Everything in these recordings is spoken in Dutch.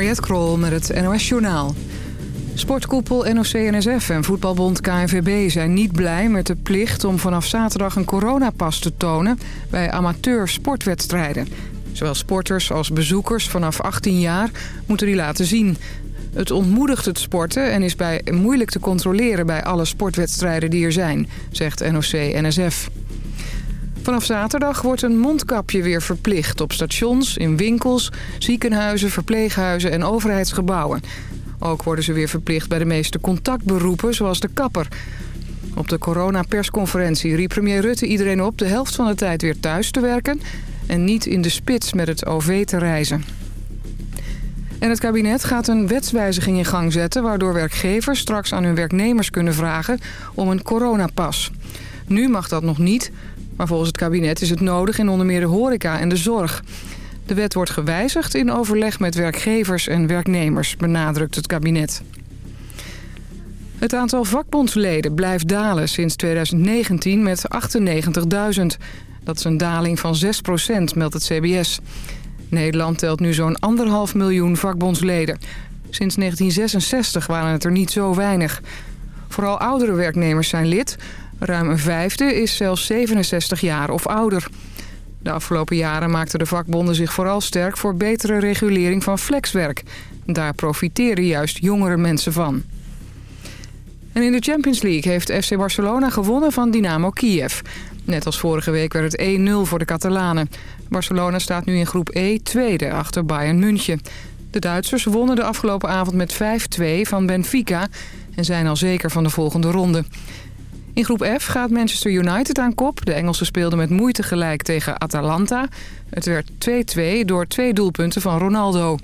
Mariette Krol met het NOS Journaal. Sportkoepel NOC-NSF en voetbalbond KNVB zijn niet blij met de plicht... om vanaf zaterdag een coronapas te tonen bij amateur sportwedstrijden. Zowel sporters als bezoekers vanaf 18 jaar moeten die laten zien. Het ontmoedigt het sporten en is bij moeilijk te controleren bij alle sportwedstrijden die er zijn, zegt NOC-NSF. Vanaf zaterdag wordt een mondkapje weer verplicht op stations, in winkels, ziekenhuizen, verpleeghuizen en overheidsgebouwen. Ook worden ze weer verplicht bij de meeste contactberoepen, zoals de kapper. Op de coronapersconferentie riep premier Rutte iedereen op de helft van de tijd weer thuis te werken... en niet in de spits met het OV te reizen. En het kabinet gaat een wetswijziging in gang zetten... waardoor werkgevers straks aan hun werknemers kunnen vragen om een coronapas. Nu mag dat nog niet, maar volgens het kabinet is het nodig in onder meer de horeca en de zorg. De wet wordt gewijzigd in overleg met werkgevers en werknemers, benadrukt het kabinet. Het aantal vakbondsleden blijft dalen sinds 2019 met 98.000. Dat is een daling van 6% meldt het CBS. Nederland telt nu zo'n anderhalf miljoen vakbondsleden. Sinds 1966 waren het er niet zo weinig. Vooral oudere werknemers zijn lid. Ruim een vijfde is zelfs 67 jaar of ouder. De afgelopen jaren maakten de vakbonden zich vooral sterk voor betere regulering van flexwerk. Daar profiteren juist jongere mensen van. En in de Champions League heeft FC Barcelona gewonnen van Dynamo Kiev. Net als vorige week werd het 1-0 voor de Catalanen. Barcelona staat nu in groep E tweede achter Bayern München. De Duitsers wonnen de afgelopen avond met 5-2 van Benfica... en zijn al zeker van de volgende ronde. In groep F gaat Manchester United aan kop. De Engelsen speelden met moeite gelijk tegen Atalanta. Het werd 2-2 door twee doelpunten van Ronaldo.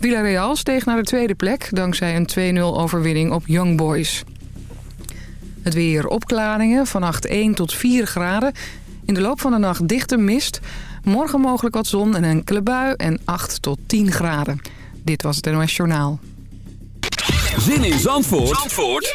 Villarreal steeg naar de tweede plek... dankzij een 2-0 overwinning op Young Boys. Het weer opklaringen, vannacht 1 tot 4 graden. In de loop van de nacht dichte mist. Morgen mogelijk wat zon en enkele bui en 8 tot 10 graden. Dit was het NOS Journaal. Zin in Zandvoort, Zandvoort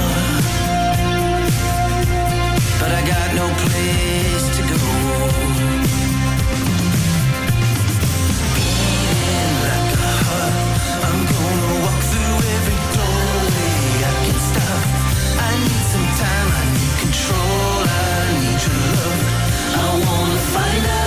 Got no place to go. Beating like a heart, I'm gonna walk through every doorway I can stop. I need some time, I need control, I need your love. I wanna find out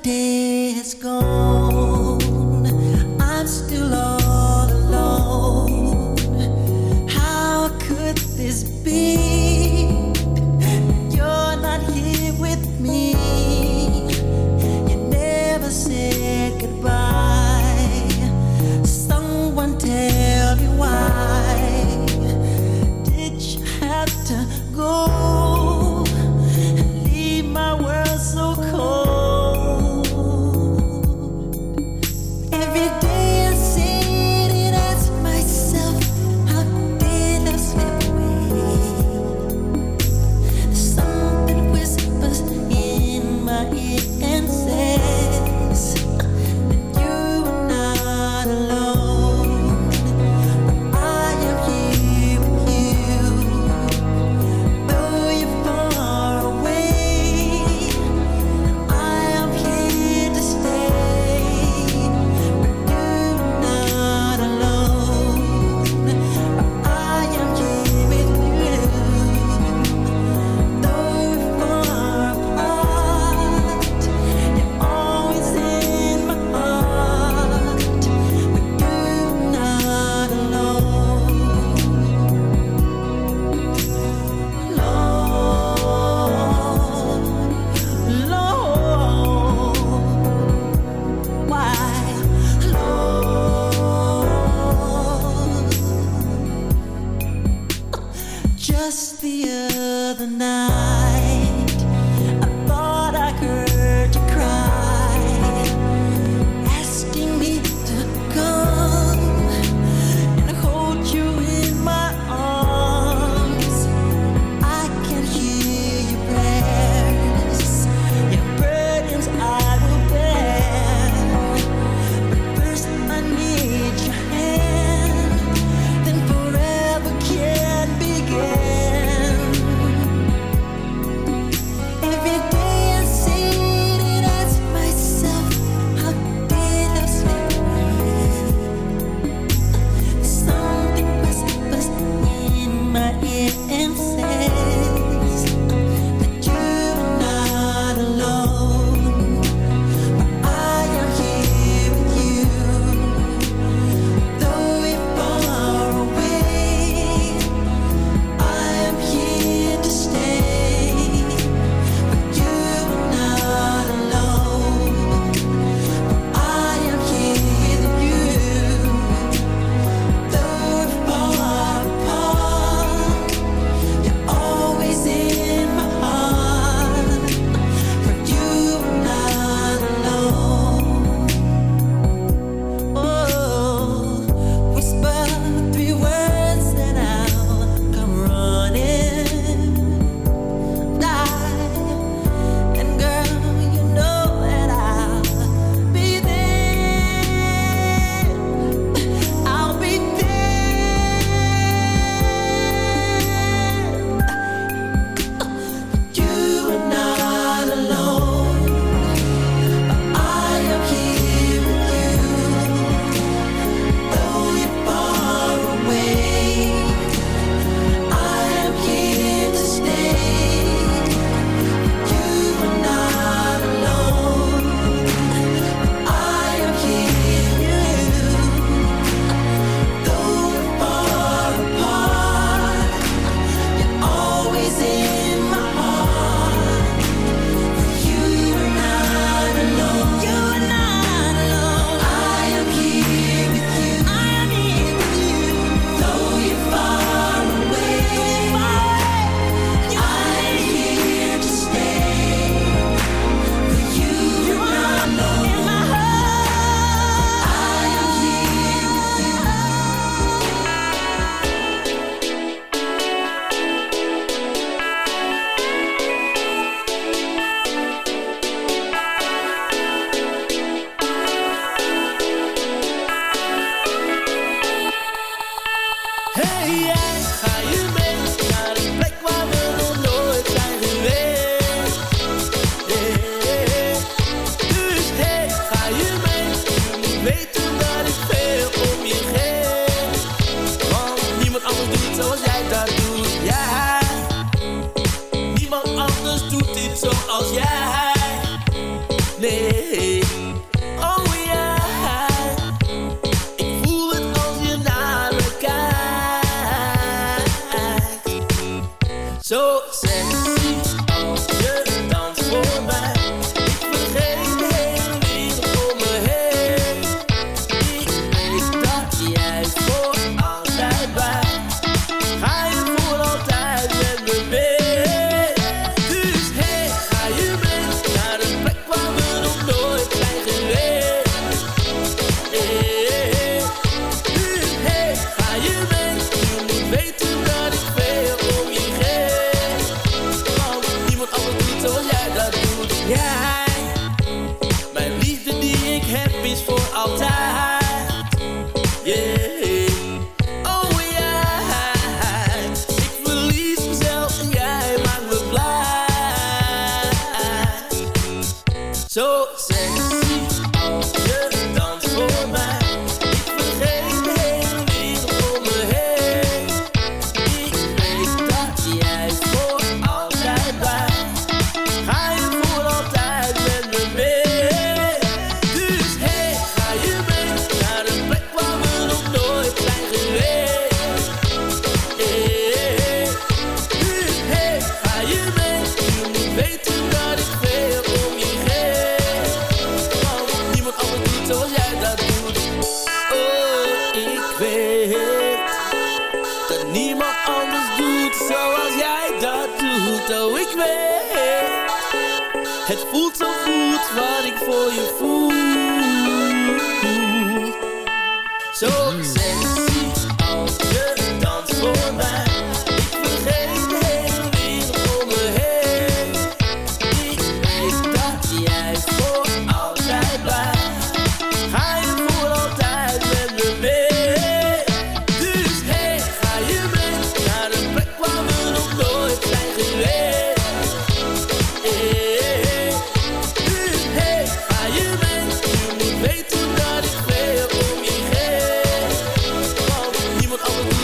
day is gone.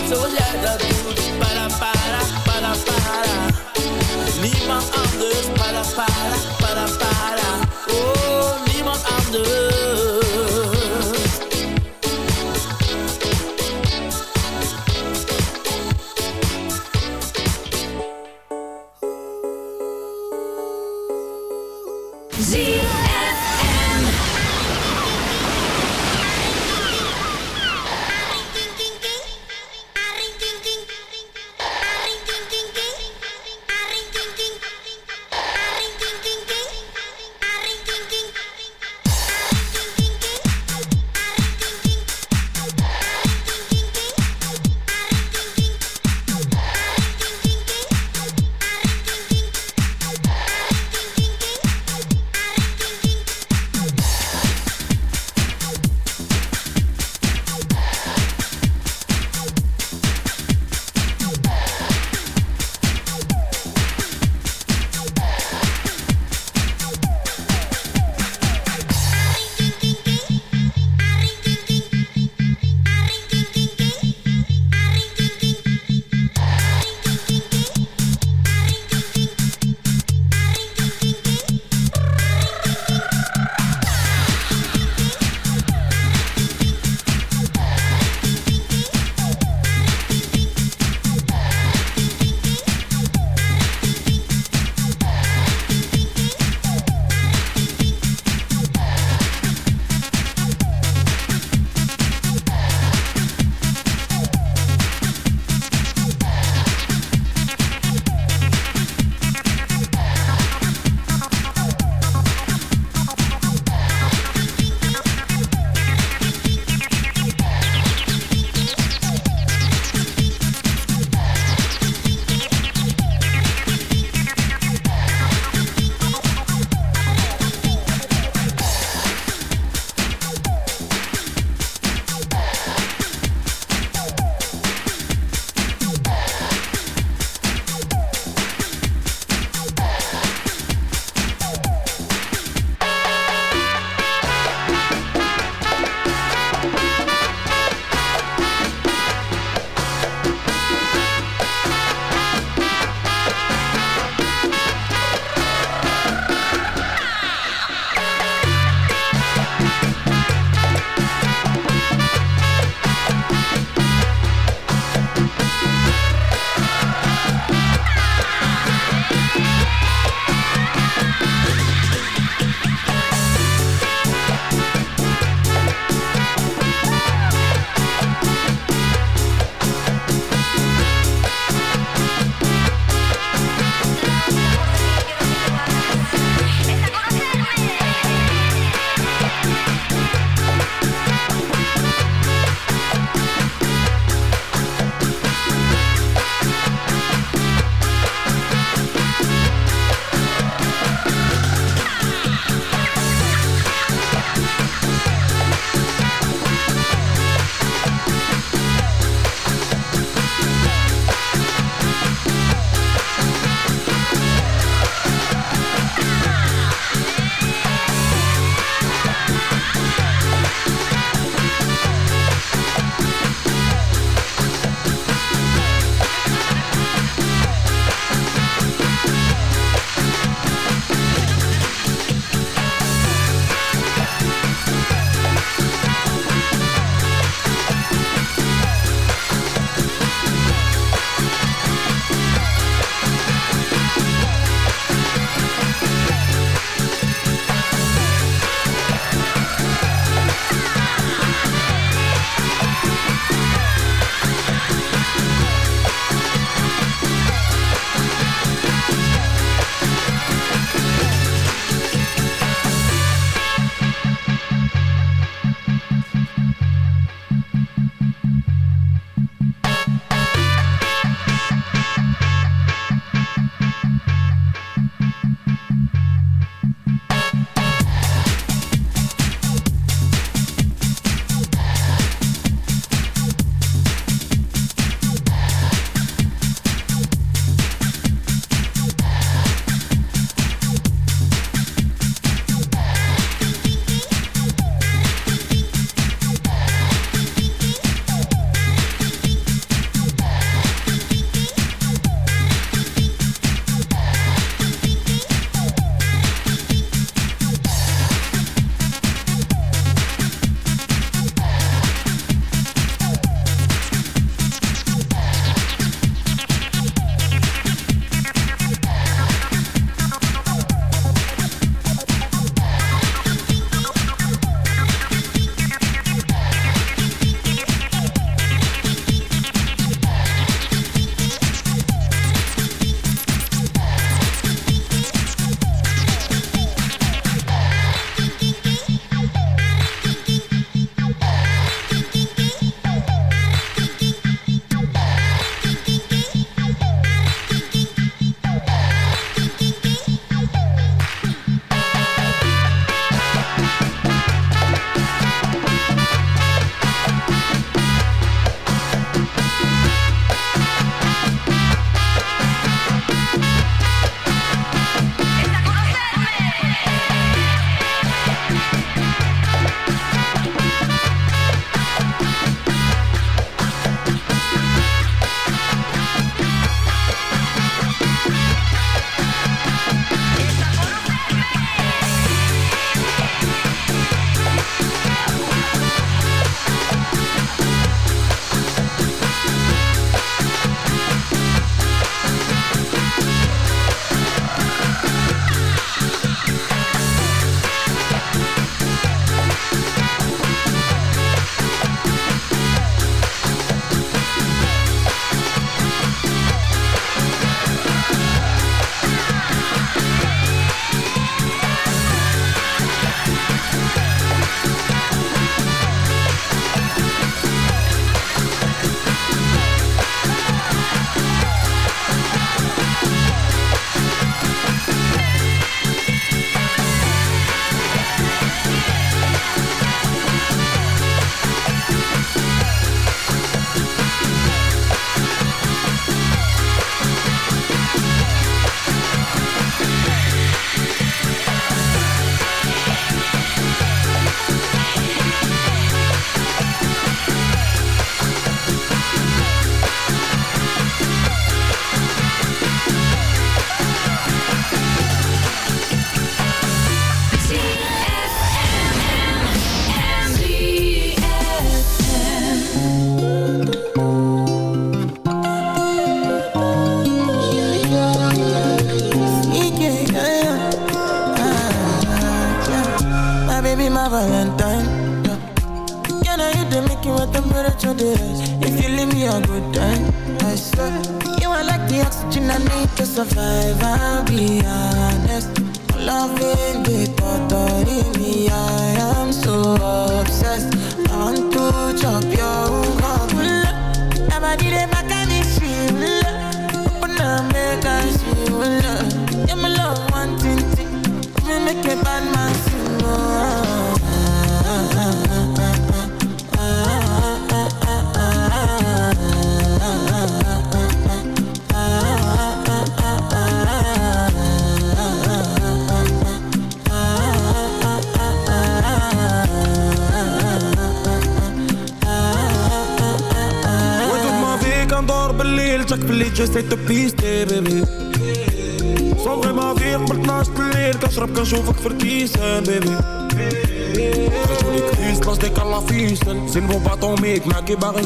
Zo jij dat para para, para para. Niemand.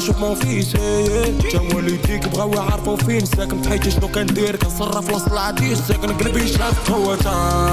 نشوف ما فيش جاوا ليديك بغاو يعرفوا فين. ساكن تحيتي شنو كندير. كنصرف وسط العديد ساكن قلبي شاف قوتها